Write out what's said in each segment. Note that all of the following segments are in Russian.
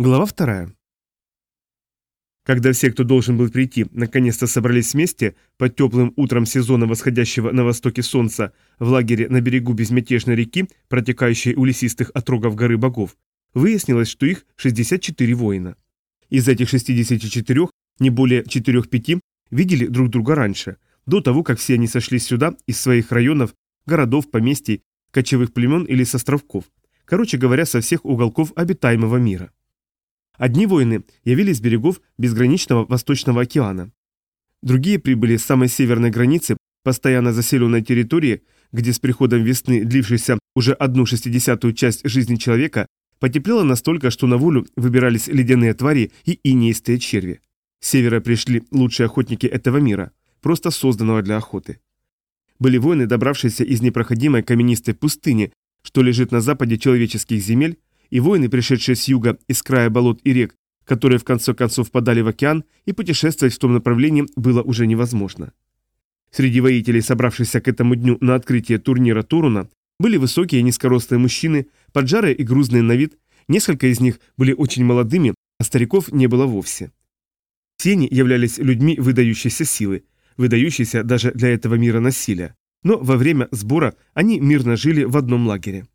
Глава вторая. Когда все, кто должен был прийти, наконец-то собрались вместе под теплым утром сезона восходящего на востоке солнца в лагере на берегу безмятежной реки, протекающей у лесистых отрогов горы богов, выяснилось, что их 64 воина. Из этих 64 не более 4-5 видели друг друга раньше, до того, как все они сошли сюда из своих районов, городов, поместий, кочевых племен или с островков, короче говоря, со всех уголков обитаемого мира. Одни воины явились с берегов безграничного Восточного океана. Другие прибыли с самой северной границы, постоянно заселенной территории, где с приходом весны, длившейся уже одну шестидесятую часть жизни человека, потеплело настолько, что на волю выбирались ледяные твари и инеистые черви. С севера пришли лучшие охотники этого мира, просто созданного для охоты. Были воины, добравшиеся из непроходимой каменистой пустыни, что лежит на западе человеческих земель, и воины, пришедшие с юга, из края болот и рек, которые в конце концов подали в океан, и путешествовать в том направлении было уже невозможно. Среди воителей, собравшихся к этому дню на открытие турнира Туруна, были высокие низкорослые мужчины, поджарые и грузные на вид, несколько из них были очень молодыми, а стариков не было вовсе. Все они являлись людьми выдающейся силы, выдающейся даже для этого мира насилия. Но во время сбора они мирно жили в одном лагере.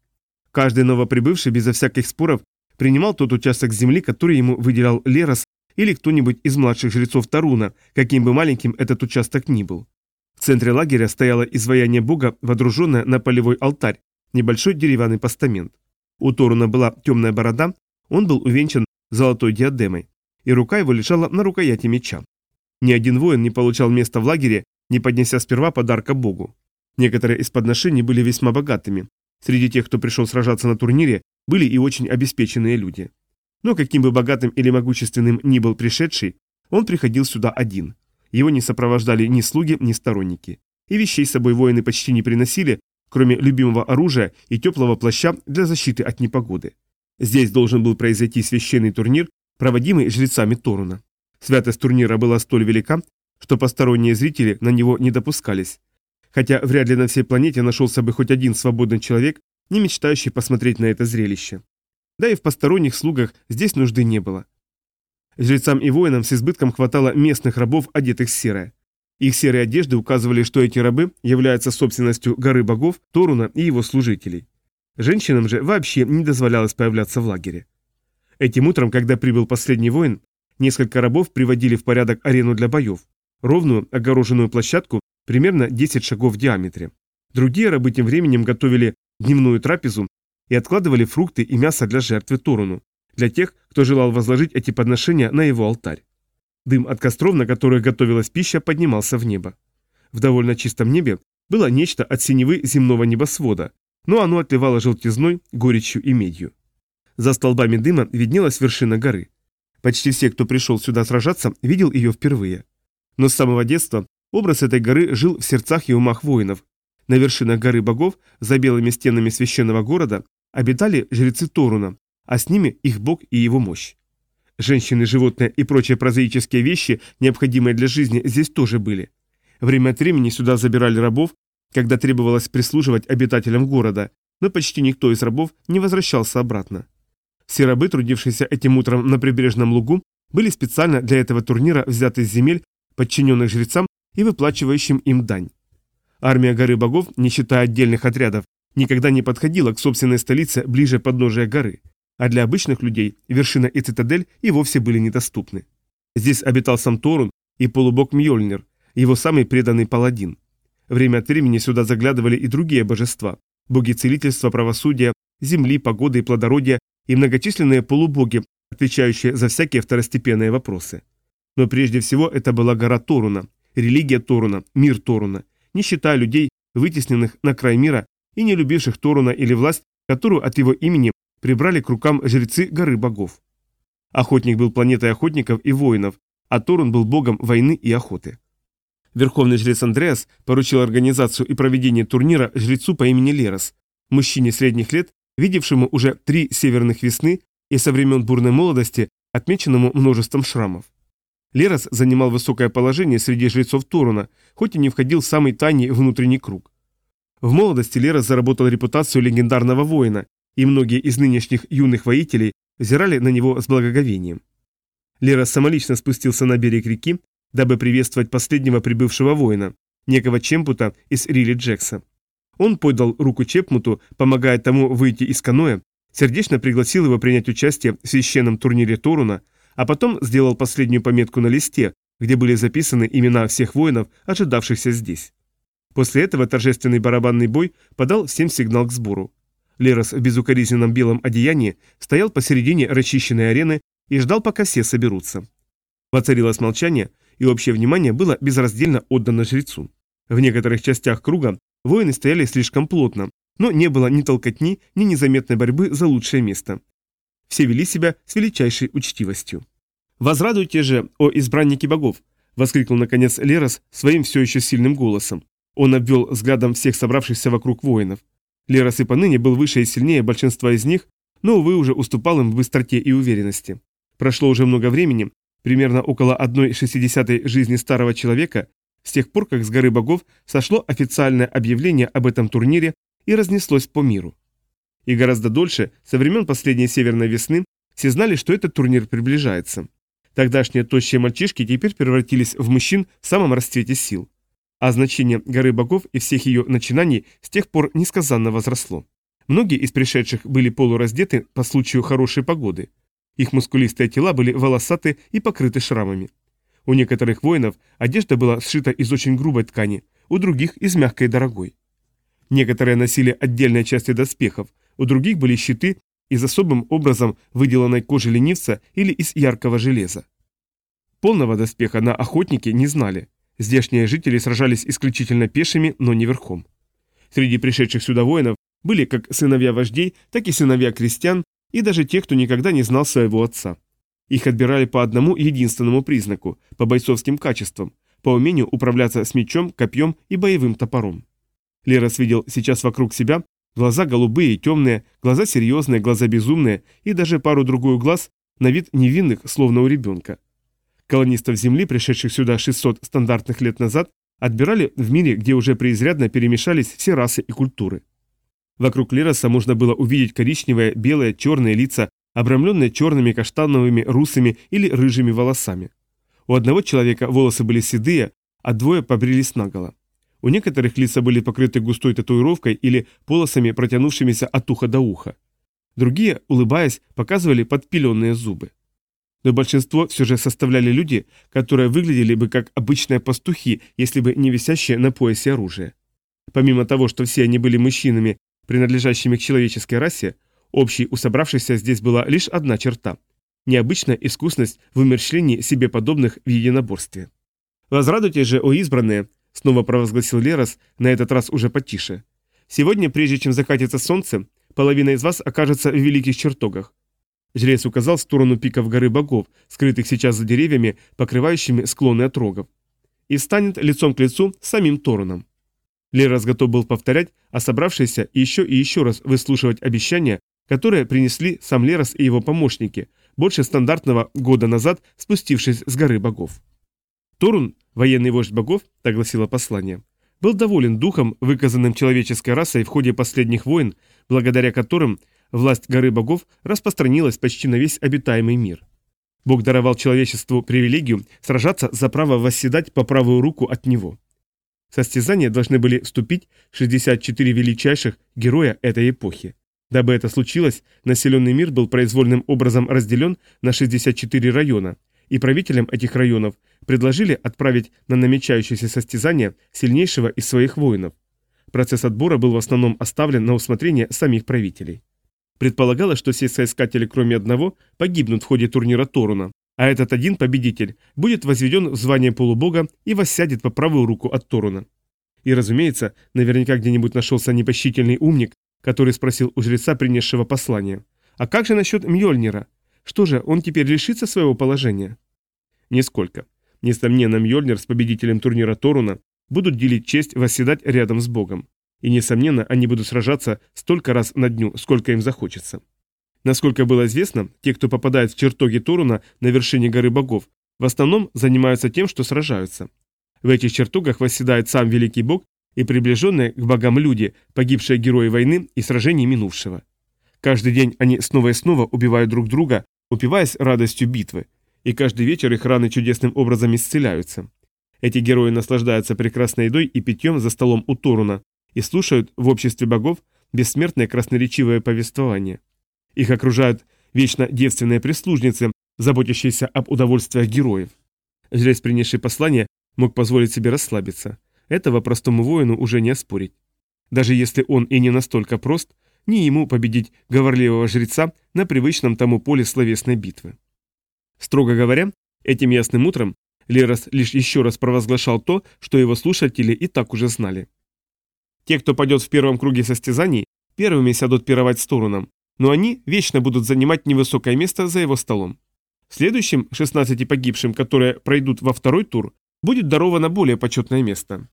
Каждый новоприбывший безо всяких споров принимал тот участок земли, который ему выделял Лерос или кто-нибудь из младших жрецов Таруна, каким бы маленьким этот участок ни был. В центре лагеря стояло изваяние бога, водруженное на полевой алтарь, небольшой деревянный постамент. У Торуна была темная борода, он был увенчан золотой диадемой, и рука его лежала на рукояти меча. Ни один воин не получал места в лагере, не поднеся сперва подарка богу. Некоторые из подношений были весьма богатыми. Среди тех, кто пришел сражаться на турнире, были и очень обеспеченные люди. Но каким бы богатым или могущественным ни был пришедший, он приходил сюда один. Его не сопровождали ни слуги, ни сторонники. И вещей с собой воины почти не приносили, кроме любимого оружия и теплого плаща для защиты от непогоды. Здесь должен был произойти священный турнир, проводимый жрецами Торуна. Святость турнира была столь велика, что посторонние зрители на него не допускались, Хотя вряд ли на всей планете нашелся бы хоть один свободный человек, не мечтающий посмотреть на это зрелище. Да и в посторонних слугах здесь нужды не было. Жрецам и воинам с избытком хватало местных рабов, одетых в серое. Их серые одежды указывали, что эти рабы являются собственностью горы богов, Торуна и его служителей. Женщинам же вообще не дозволялось появляться в лагере. Этим утром, когда прибыл последний воин, несколько рабов приводили в порядок арену для боев, ровную огороженную площадку, примерно 10 шагов в диаметре. Другие рабы тем временем готовили дневную трапезу и откладывали фрукты и мясо для жертвы Торуну, для тех, кто желал возложить эти подношения на его алтарь. Дым от костров, на которых готовилась пища, поднимался в небо. В довольно чистом небе было нечто от синевы земного небосвода, но оно отливало желтизной, горечью и медью. За столбами дыма виднелась вершина горы. Почти все, кто пришел сюда сражаться, видел ее впервые. Но с самого детства Образ этой горы жил в сердцах и умах воинов. На вершинах горы богов, за белыми стенами священного города, обитали жрецы Торуна, а с ними их бог и его мощь. Женщины, животные и прочие прозаические вещи, необходимые для жизни, здесь тоже были. Время от времени сюда забирали рабов, когда требовалось прислуживать обитателям города, но почти никто из рабов не возвращался обратно. Все рабы, трудившиеся этим утром на прибрежном лугу, были специально для этого турнира взяты с земель, подчиненных жрецам и выплачивающим им дань. Армия горы богов, не считая отдельных отрядов, никогда не подходила к собственной столице ближе подножия горы, а для обычных людей вершина и цитадель и вовсе были недоступны. Здесь обитал сам Торун и полубог Мьёльнир, его самый преданный паладин. Время от времени сюда заглядывали и другие божества – боги целительства, правосудия, земли, погоды и плодородия и многочисленные полубоги, отвечающие за всякие второстепенные вопросы. Но прежде всего это была гора Торуна, религия Торуна, мир Торуна, не считая людей, вытесненных на край мира и не любивших Торуна или власть, которую от его имени прибрали к рукам жрецы горы богов. Охотник был планетой охотников и воинов, а Торун был богом войны и охоты. Верховный жрец Андреас поручил организацию и проведение турнира жрецу по имени Лерос, мужчине средних лет, видевшему уже три северных весны и со времен бурной молодости, отмеченному множеством шрамов. Лерос занимал высокое положение среди жрецов Торуна, хоть и не входил в самый тайный внутренний круг. В молодости Лерос заработал репутацию легендарного воина, и многие из нынешних юных воителей взирали на него с благоговением. Лерос самолично спустился на берег реки, дабы приветствовать последнего прибывшего воина, некого Чемпута из Рилли Джекса. Он подал руку Чепмуту, помогая тому выйти из каноэ, сердечно пригласил его принять участие в священном турнире Торуна – а потом сделал последнюю пометку на листе, где были записаны имена всех воинов, ожидавшихся здесь. После этого торжественный барабанный бой подал всем сигнал к сбору. Лерос в безукоризненном белом одеянии стоял посередине расчищенной арены и ждал, пока все соберутся. Воцарилось молчание, и общее внимание было безраздельно отдано жрецу. В некоторых частях круга воины стояли слишком плотно, но не было ни толкотни, ни незаметной борьбы за лучшее место. Все вели себя с величайшей учтивостью. «Возрадуйте же, о избраннике богов!» — воскликнул наконец Лерос своим все еще сильным голосом. Он обвел взглядом всех собравшихся вокруг воинов. Лерос и поныне был выше и сильнее большинства из них, но, увы, уже уступал им в быстроте и уверенности. Прошло уже много времени, примерно около 1,6 жизни старого человека, с тех пор, как с горы богов сошло официальное объявление об этом турнире и разнеслось по миру. И гораздо дольше, со времен последней Северной весны, все знали, что этот турнир приближается. Тогдашние тощие мальчишки теперь превратились в мужчин в самом расцвете сил. А значение горы богов и всех ее начинаний с тех пор несказанно возросло. Многие из пришедших были полураздеты по случаю хорошей погоды. Их мускулистые тела были волосаты и покрыты шрамами. У некоторых воинов одежда была сшита из очень грубой ткани, у других из мягкой дорогой. Некоторые носили отдельные части доспехов, у других были щиты из особым образом выделанной кожи ленивца или из яркого железа. Полного доспеха на охотнике не знали. Здешние жители сражались исключительно пешими, но не верхом. Среди пришедших сюда воинов были как сыновья вождей, так и сыновья крестьян и даже те, кто никогда не знал своего отца. Их отбирали по одному единственному признаку – по бойцовским качествам, по умению управляться с мечом, копьем и боевым топором. Лерос видел сейчас вокруг себя Глаза голубые, темные, глаза серьезные, глаза безумные и даже пару-другую глаз на вид невинных, словно у ребенка. Колонистов Земли, пришедших сюда 600 стандартных лет назад, отбирали в мире, где уже преизрядно перемешались все расы и культуры. Вокруг Лероса можно было увидеть коричневые, белые, черные лица, обрамленные черными, каштановыми, русыми или рыжими волосами. У одного человека волосы были седые, а двое побрились наголо. У некоторых лица были покрыты густой татуировкой или полосами, протянувшимися от уха до уха. Другие, улыбаясь, показывали подпиленные зубы. Но большинство все же составляли люди, которые выглядели бы как обычные пастухи, если бы не висящие на поясе оружие. Помимо того, что все они были мужчинами, принадлежащими к человеческой расе, общей у собравшихся здесь была лишь одна черта – необычная искусность в умерщвлении себе подобных в единоборстве. Возрадуйте же, о избранные, Снова провозгласил Лерос, на этот раз уже потише. «Сегодня, прежде чем закатится солнце, половина из вас окажется в великих чертогах. Жрец указал в сторону пиков горы богов, скрытых сейчас за деревьями, покрывающими склоны от рогов. И станет лицом к лицу с самим Торуном. Лерас готов был повторять, а собравшиеся еще и еще раз выслушивать обещания, которые принесли сам Лерас и его помощники, больше стандартного года назад спустившись с горы богов. Торун, военный вождь богов, так гласило послание, был доволен духом, выказанным человеческой расой в ходе последних войн, благодаря которым власть горы богов распространилась почти на весь обитаемый мир. Бог даровал человечеству привилегию сражаться за право восседать по правую руку от него. В состязание должны были вступить 64 величайших героя этой эпохи. Дабы это случилось, населенный мир был произвольным образом разделен на 64 района – и правителям этих районов предложили отправить на намечающееся состязание сильнейшего из своих воинов. Процесс отбора был в основном оставлен на усмотрение самих правителей. Предполагалось, что все соискатели, кроме одного, погибнут в ходе турнира Торуна, а этот один победитель будет возведен в звание полубога и воссядет по правую руку от Торуна. И, разумеется, наверняка где-нибудь нашелся непощительный умник, который спросил у жреца, принесшего послание. «А как же насчет Мьёльнира? Что же, он теперь лишится своего положения? Нисколько. Несомненно, Мьёльнир с победителем турнира Торуна будут делить честь восседать рядом с Богом. И, несомненно, они будут сражаться столько раз на дню, сколько им захочется. Насколько было известно, те, кто попадает в чертоги Торуна на вершине горы богов, в основном занимаются тем, что сражаются. В этих чертогах восседает сам великий бог и приближенные к богам люди, погибшие герои войны и сражений минувшего. Каждый день они снова и снова убивают друг друга, упиваясь радостью битвы, и каждый вечер их раны чудесным образом исцеляются. Эти герои наслаждаются прекрасной едой и питьем за столом у Торуна и слушают в обществе богов бессмертное красноречивое повествование. Их окружают вечно девственные прислужницы, заботящиеся об удовольствиях героев. Жрец, принесший послание, мог позволить себе расслабиться. Этого простому воину уже не оспорить. Даже если он и не настолько прост, ни ему победить говорливого жреца на привычном тому поле словесной битвы. Строго говоря, этим ясным утром Лерос лишь еще раз провозглашал то, что его слушатели и так уже знали. Те, кто пойдет в первом круге состязаний, первыми сядут пировать сторонам, но они вечно будут занимать невысокое место за его столом. Следующим 16 погибшим, которые пройдут во второй тур, будет даровано более почетное место.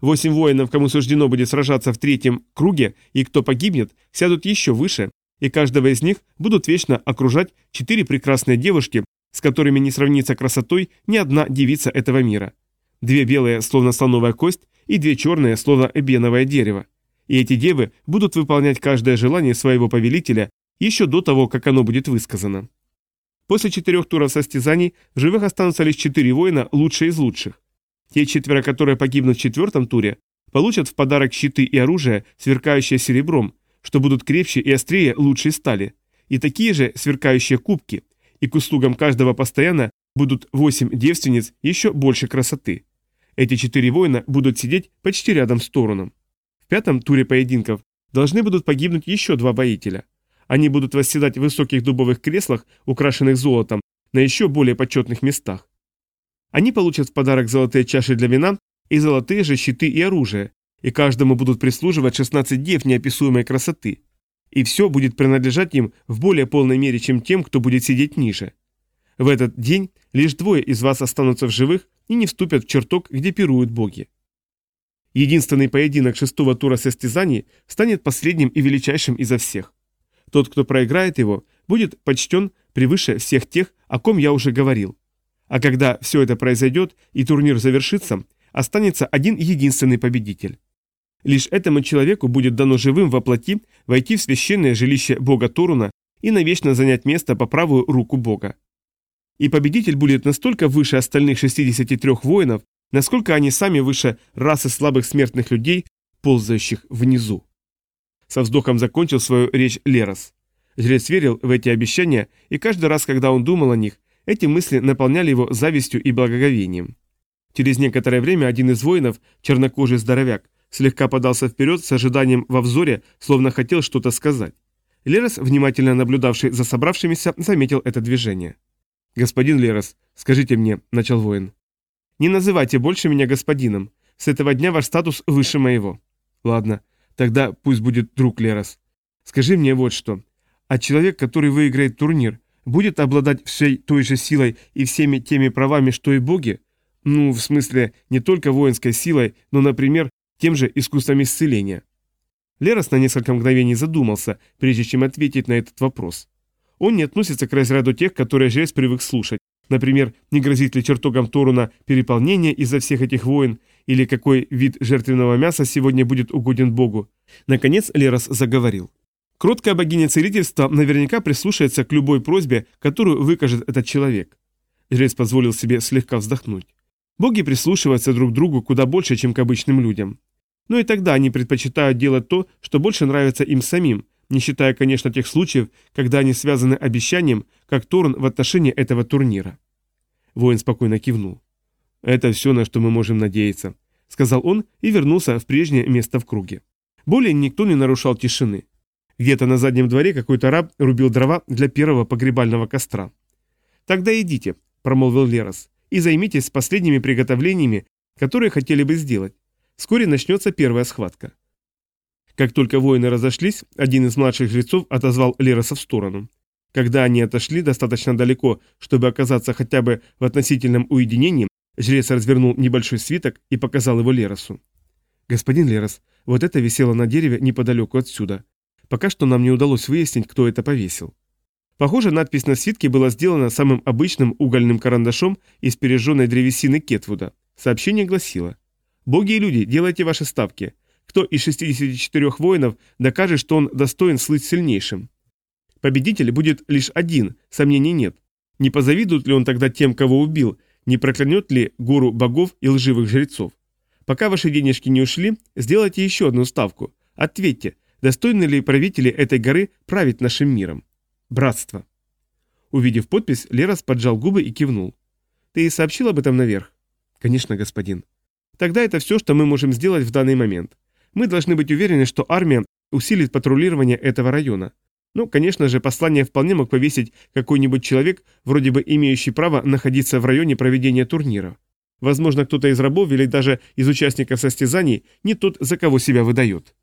Восемь воинов, кому суждено будет сражаться в третьем круге, и кто погибнет, сядут еще выше, и каждого из них будут вечно окружать четыре прекрасные девушки, с которыми не сравнится красотой ни одна девица этого мира. Две белые, словно слоновая кость, и две черные, словно эбеновое дерево. И эти девы будут выполнять каждое желание своего повелителя еще до того, как оно будет высказано. После четырех туров состязаний в живых останутся лишь четыре воина, лучшие из лучших. Те четверо, которые погибнут в четвертом туре, получат в подарок щиты и оружие, сверкающие серебром, что будут крепче и острее лучшей стали, и такие же сверкающие кубки, и к услугам каждого постоянно будут восемь девственниц еще больше красоты. Эти четыре воина будут сидеть почти рядом с Торуном. В пятом туре поединков должны будут погибнуть еще два воителя. Они будут восседать в высоких дубовых креслах, украшенных золотом, на еще более почетных местах. Они получат в подарок золотые чаши для вина и золотые же щиты и оружие, и каждому будут прислуживать 16 дев неописуемой красоты. И все будет принадлежать им в более полной мере, чем тем, кто будет сидеть ниже. В этот день лишь двое из вас останутся в живых и не вступят в чертог, где пируют боги. Единственный поединок шестого тура состязаний станет последним и величайшим изо всех. Тот, кто проиграет его, будет почтен превыше всех тех, о ком я уже говорил. А когда все это произойдет и турнир завершится, останется один единственный победитель. Лишь этому человеку будет дано живым во войти в священное жилище бога Торуна и навечно занять место по правую руку бога. И победитель будет настолько выше остальных 63 воинов, насколько они сами выше расы слабых смертных людей, ползающих внизу. Со вздохом закончил свою речь Лерос. Жрец верил в эти обещания, и каждый раз, когда он думал о них, эти мысли наполняли его завистью и благоговением. Через некоторое время один из воинов, чернокожий здоровяк, слегка подался вперед с ожиданием во взоре, словно хотел что-то сказать. Лерос, внимательно наблюдавший за собравшимися, заметил это движение. «Господин Лерос, скажите мне», — начал воин. «Не называйте больше меня господином. С этого дня ваш статус выше моего». «Ладно, тогда пусть будет друг Лерос. Скажи мне вот что. А человек, который выиграет турнир, будет обладать всей той же силой и всеми теми правами, что и боги? Ну, в смысле, не только воинской силой, но, например, тем же искусством исцеления. Лерос на несколько мгновений задумался, прежде чем ответить на этот вопрос. Он не относится к разряду тех, которые жрец привык слушать. Например, не грозит ли чертогам Торуна переполнение из-за всех этих войн, или какой вид жертвенного мяса сегодня будет угоден Богу. Наконец Лерос заговорил. Кроткая богиня целительства наверняка прислушается к любой просьбе, которую выкажет этот человек. Жрец позволил себе слегка вздохнуть. Боги прислушиваются друг к другу куда больше, чем к обычным людям. Но и тогда они предпочитают делать то, что больше нравится им самим, не считая, конечно, тех случаев, когда они связаны обещанием, как Торн в отношении этого турнира. Воин спокойно кивнул. «Это все, на что мы можем надеяться», — сказал он и вернулся в прежнее место в круге. Более никто не нарушал тишины. Где-то на заднем дворе какой-то раб рубил дрова для первого погребального костра. «Тогда идите», — промолвил Лерос, — «и займитесь последними приготовлениями, которые хотели бы сделать. Вскоре начнется первая схватка». Как только воины разошлись, один из младших жрецов отозвал Лероса в сторону. Когда они отошли достаточно далеко, чтобы оказаться хотя бы в относительном уединении, жрец развернул небольшой свиток и показал его Леросу. «Господин Лерос, вот это висело на дереве неподалеку отсюда. Пока что нам не удалось выяснить, кто это повесил. Похоже, надпись на свитке была сделана самым обычным угольным карандашом из пережженной древесины Кетвуда. Сообщение гласило «Боги и люди, делайте ваши ставки. Кто из 64 воинов докажет, что он достоин слыть сильнейшим? Победитель будет лишь один, сомнений нет. Не позавидует ли он тогда тем, кого убил, не проклянет ли гору богов и лживых жрецов? Пока ваши денежки не ушли, сделайте еще одну ставку. Ответьте, Достойны ли правители этой горы править нашим миром? Братство. Увидев подпись, Лерас поджал губы и кивнул. Ты сообщил об этом наверх? Конечно, господин. Тогда это все, что мы можем сделать в данный момент. Мы должны быть уверены, что армия усилит патрулирование этого района. Ну, конечно же, послание вполне мог повесить какой-нибудь человек, вроде бы имеющий право находиться в районе проведения турнира. Возможно, кто-то из рабов или даже из участников состязаний не тот, за кого себя выдает.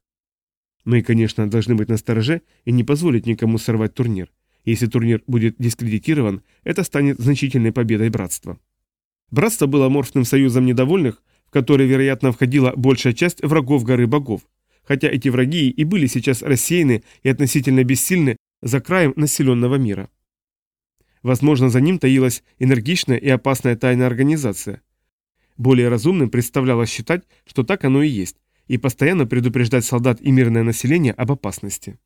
Мы, конечно, должны быть настороже и не позволить никому сорвать турнир. Если турнир будет дискредитирован, это станет значительной победой братства. Братство было морфным союзом недовольных, в который, вероятно, входила большая часть врагов горы богов, хотя эти враги и были сейчас рассеяны и относительно бессильны за краем населенного мира. Возможно, за ним таилась энергичная и опасная тайная организация. Более разумным представлялось считать, что так оно и есть, и постоянно предупреждать солдат и мирное население об опасности.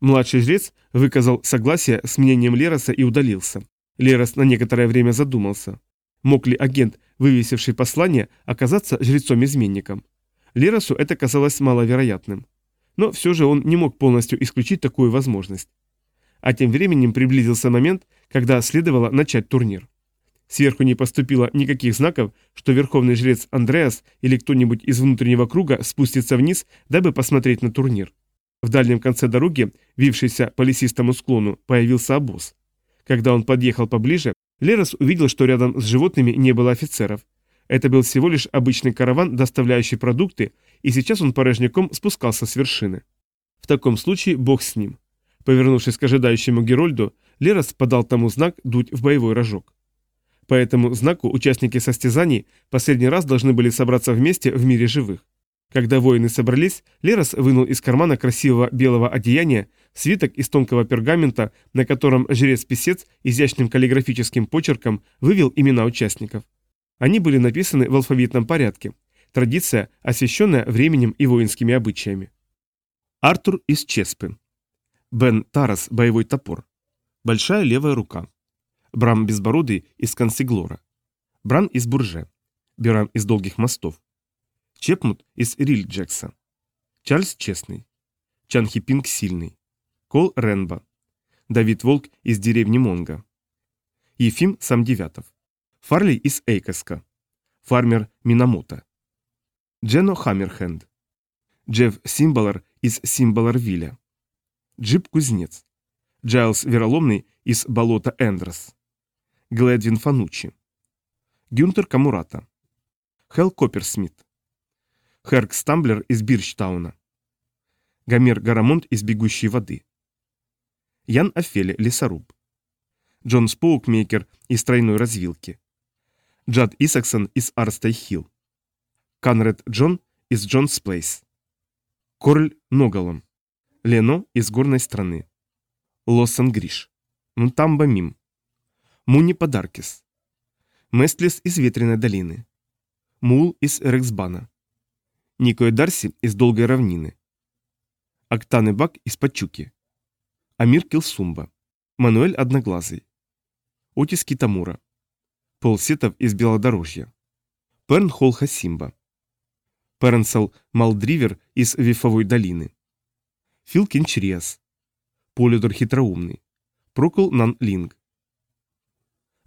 Младший жрец выказал согласие с мнением Лероса и удалился. Лерос на некоторое время задумался. Мог ли агент, вывесивший послание, оказаться жрецом-изменником? Леросу это казалось маловероятным. Но все же он не мог полностью исключить такую возможность. А тем временем приблизился момент, когда следовало начать турнир. Сверху не поступило никаких знаков, что верховный жрец Андреас или кто-нибудь из внутреннего круга спустится вниз, дабы посмотреть на турнир. В дальнем конце дороги, вившийся по лесистому склону, появился обоз. Когда он подъехал поближе, Лерос увидел, что рядом с животными не было офицеров. Это был всего лишь обычный караван, доставляющий продукты, и сейчас он порожняком спускался с вершины. В таком случае бог с ним. Повернувшись к ожидающему Герольду, Лерос подал тому знак дуть в боевой рожок. По этому знаку участники состязаний последний раз должны были собраться вместе в мире живых. Когда воины собрались, Лерос вынул из кармана красивого белого одеяния свиток из тонкого пергамента, на котором жрец-писец изящным каллиграфическим почерком вывел имена участников. Они были написаны в алфавитном порядке. Традиция, освященная временем и воинскими обычаями. Артур из Чеспы. Бен Тарас, боевой топор. Большая левая рука. Брам безбородый из Консиглора. Бран из Бурже. Берам из Долгих мостов. Чепмут из Рильджекса. Чарльз Честный. Чанхи Пинг Сильный. Кол Ренба. Давид Волк из деревни Монга. Ефим Самдевятов. Фарли из Эйкоска. Фармер Минамута. Джено Хаммерхенд. Джефф Симбалар из Симбаларвилля. Джип Кузнец. Джайлз Вероломный из болота Эндрос. Гледин Фанучи, Гюнтер Камурата, Хелл Копперсмит, Херк Стамблер из Бирчтауна, Гомер Гарамонт из «Бегущей воды», Ян Афели Лесоруб, Джон Споукмейкер из «Тройной развилки», Джад Исаксон из «Арстай Хилл», Канред Джон из «Джонс Плейс», Корль Ногалом, Лено из «Горной страны», Лоссен Гриш, Мтамба Мим, Муни Подаркис. Местлис из Ветреной долины. Мул из Рексбана. Нико и Дарси из Долгой равнины. Октан и Бак из Пачуки. Амир Килсумба. Мануэль Одноглазый. Отис Китамура. Пол Сетов из Белодорожья. Пернхол Хасимба. Пернсел Малдривер из Вифовой долины. Фил Кенчриас. Полидор Хитроумный. Прокол Нан Линг.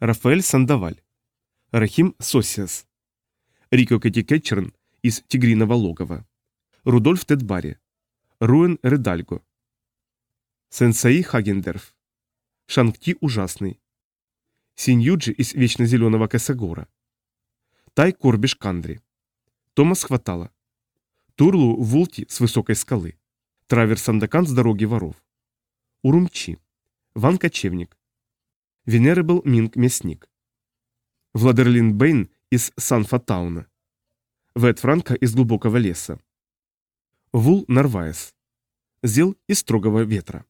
Рафаэль Сандаваль, Рахим Сосиас, Рико Катикетчерн из Тигриного логова, Рудольф Тедбари, Руэн Редальго, Сенсаи Хагендерф, Шангти Ужасный, Синьюджи из Вечно Зеленого Косогора, Тай Корбиш Кандри, Томас Хватало, Турлу Вулти с Высокой скалы, Травер Сандакан с дороги воров, Урумчи, Ван Кочевник, Venerable Минг Мясник. Владерлин Бэйн из Санфа-тауна. Вэт Франко из глубокого леса. Вул Нарваес. Зел из строгого ветра.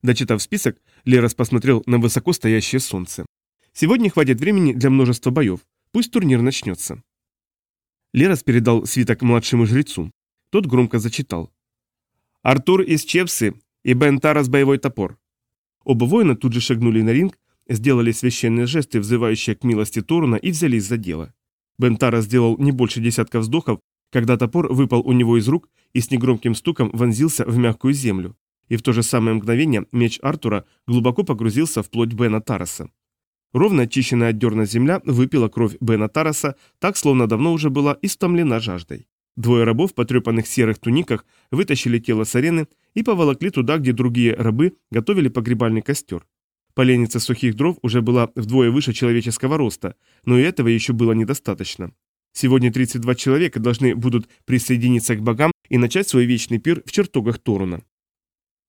Дочитав список, Лерас посмотрел на высоко стоящее солнце. Сегодня хватит времени для множества боев. Пусть турнир начнется. Лерас передал свиток младшему жрецу. Тот громко зачитал. «Артур из Чепсы и Бен Тарас боевой топор». Оба воина тут же шагнули на ринг сделали священные жесты, взывающие к милости Торна, и взялись за дело. Бентара сделал не больше десятка вздохов, когда топор выпал у него из рук и с негромким стуком вонзился в мягкую землю. И в то же самое мгновение меч Артура глубоко погрузился в плоть Бена Тараса. Ровно очищенная от дерна земля выпила кровь Бена Тараса, так словно давно уже была истомлена жаждой. Двое рабов, в потрепанных серых туниках, вытащили тело с арены и поволокли туда, где другие рабы готовили погребальный костер. Поленница сухих дров уже была вдвое выше человеческого роста, но и этого еще было недостаточно. Сегодня 32 человека должны будут присоединиться к богам и начать свой вечный пир в чертогах Торуна.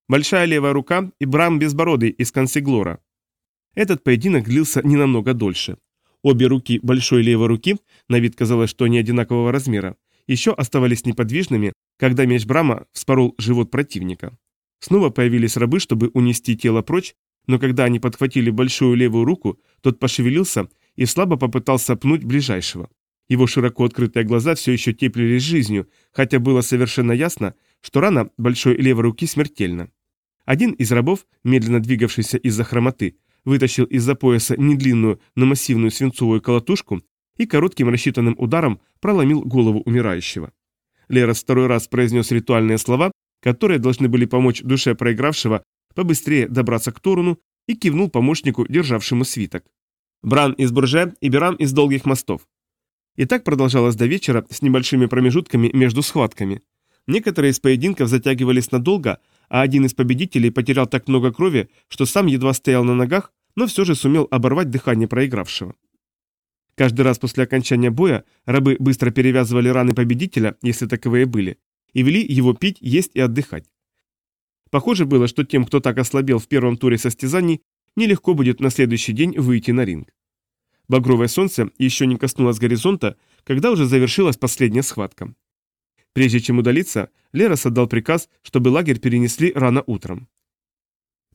Большая левая рука и Брам Безбородый из Консиглора. Этот поединок длился не намного дольше. Обе руки большой левой руки, на вид казалось, что они одинакового размера, еще оставались неподвижными, когда меч Брама вспорол живот противника. Снова появились рабы, чтобы унести тело прочь, но когда они подхватили большую левую руку, тот пошевелился и слабо попытался пнуть ближайшего. Его широко открытые глаза все еще теплились жизнью, хотя было совершенно ясно, что рана большой левой руки смертельна. Один из рабов, медленно двигавшийся из-за хромоты, вытащил из-за пояса недлинную, но массивную свинцовую колотушку и коротким рассчитанным ударом проломил голову умирающего. Лера второй раз произнес ритуальные слова, которые должны были помочь душе проигравшего побыстрее добраться к Торуну и кивнул помощнику, державшему свиток. Бран из Бурже и беран из Долгих мостов. И так продолжалось до вечера с небольшими промежутками между схватками. Некоторые из поединков затягивались надолго, а один из победителей потерял так много крови, что сам едва стоял на ногах, но все же сумел оборвать дыхание проигравшего. Каждый раз после окончания боя рабы быстро перевязывали раны победителя, если таковые были, и вели его пить, есть и отдыхать. Похоже было, что тем, кто так ослабел в первом туре состязаний, нелегко будет на следующий день выйти на ринг. Багровое солнце еще не коснулось горизонта, когда уже завершилась последняя схватка. Прежде чем удалиться, Лерос отдал приказ, чтобы лагерь перенесли рано утром.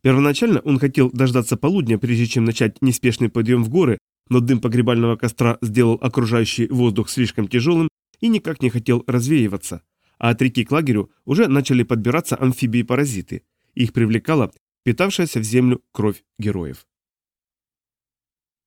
Первоначально он хотел дождаться полудня, прежде чем начать неспешный подъем в горы, но дым погребального костра сделал окружающий воздух слишком тяжелым и никак не хотел развеиваться, а от реки к лагерю уже начали подбираться амфибии-паразиты. Их привлекала питавшаяся в землю кровь героев.